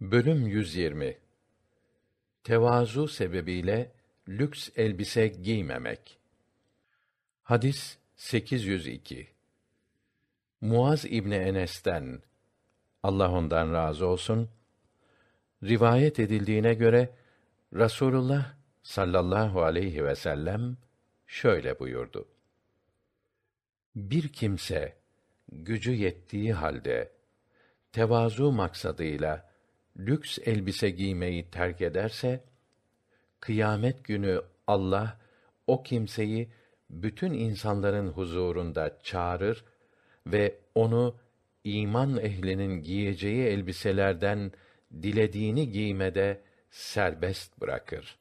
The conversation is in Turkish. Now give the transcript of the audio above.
Bölüm 120 Tevazu sebebiyle lüks elbise giymemek. Hadis 802. Muaz İbni Enes'ten Allah ondan razı olsun rivayet edildiğine göre Rasulullah sallallahu aleyhi ve sellem şöyle buyurdu. Bir kimse gücü yettiği halde tevazu maksadıyla lüks elbise giymeyi terk ederse kıyamet günü Allah o kimseyi bütün insanların huzurunda çağırır ve onu iman ehlinin giyeceği elbiselerden dilediğini giymede serbest bırakır.